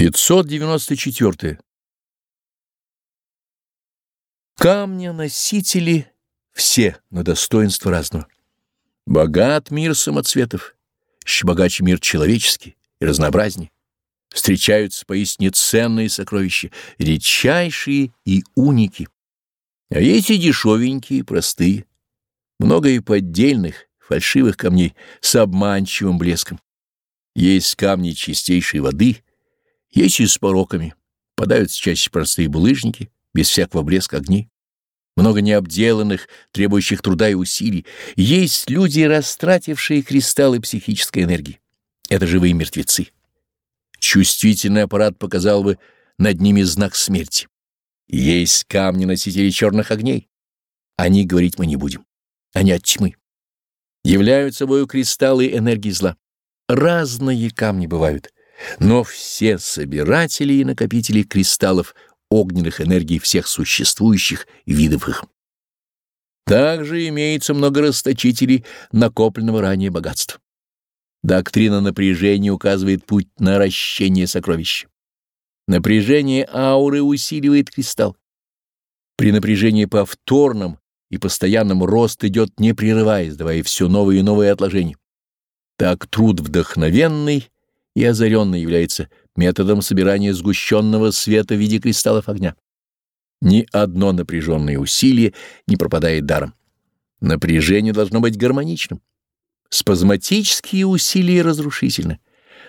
594. Камня-носители все на достоинство разного. Богат мир самоцветов, еще богаче мир человеческий и разнообразнее. Встречаются поистине ценные сокровища, редчайшие и уники. А есть и дешевенькие, простые. Много и поддельных, фальшивых камней с обманчивым блеском. Есть камни чистейшей воды — есть и с пороками. Подаются чаще простые булыжники, без всякого блеска огней. Много необделанных, требующих труда и усилий. Есть люди, растратившие кристаллы психической энергии. Это живые мертвецы. Чувствительный аппарат показал бы над ними знак смерти. Есть камни-носители черных огней. О них говорить мы не будем. Они от тьмы. Являются собой кристаллы энергии зла. Разные камни бывают — но все собиратели и накопители кристаллов огненных энергий всех существующих видов их. Также имеется много расточителей накопленного ранее богатства. Доктрина напряжения указывает путь на наращение сокровища. Напряжение ауры усиливает кристалл. При напряжении повторном и постоянном рост идет не прерываясь, давая все новые и новые отложения. Так труд вдохновенный и озаренный является методом собирания сгущенного света в виде кристаллов огня. Ни одно напряженное усилие не пропадает даром. Напряжение должно быть гармоничным. Спазматические усилия разрушительны.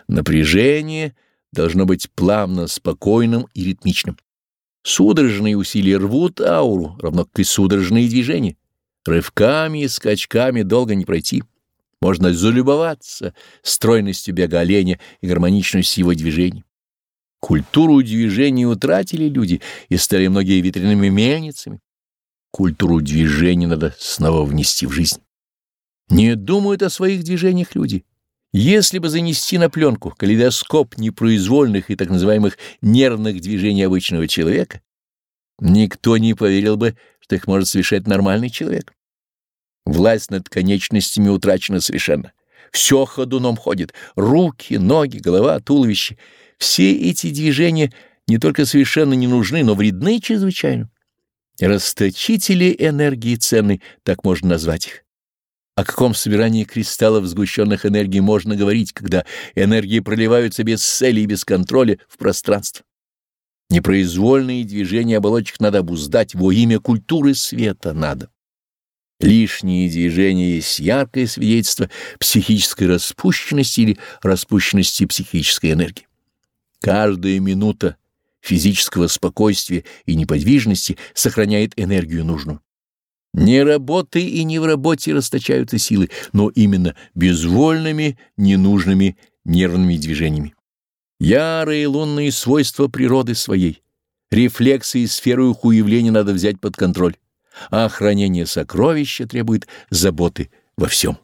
Напряжение должно быть плавно, спокойным и ритмичным. Судорожные усилия рвут ауру, равно как и судорожные движения. Рывками и скачками долго не пройти. Можно залюбоваться стройностью бега оленя и гармоничностью его движений. Культуру движения утратили люди и стали многие ветряными мельницами. Культуру движения надо снова внести в жизнь. Не думают о своих движениях люди. Если бы занести на пленку калейдоскоп непроизвольных и так называемых нервных движений обычного человека, никто не поверил бы, что их может совершать нормальный человек. Власть над конечностями утрачена совершенно. Все ходуном ходит. Руки, ноги, голова, туловище. Все эти движения не только совершенно не нужны, но вредны чрезвычайно. Расточители энергии ценны, так можно назвать их. О каком собирании кристаллов сгущенных энергий можно говорить, когда энергии проливаются без цели и без контроля в пространство? Непроизвольные движения оболочек надо обуздать, во имя культуры света надо. Лишние движения есть яркое свидетельство психической распущенности или распущенности психической энергии. Каждая минута физического спокойствия и неподвижности сохраняет энергию нужную. Не работой и не в работе расточаются силы, но именно безвольными, ненужными нервными движениями. Ярые лунные свойства природы своей, рефлексы и сферу их уявления надо взять под контроль а хранение сокровища требует заботы во всем.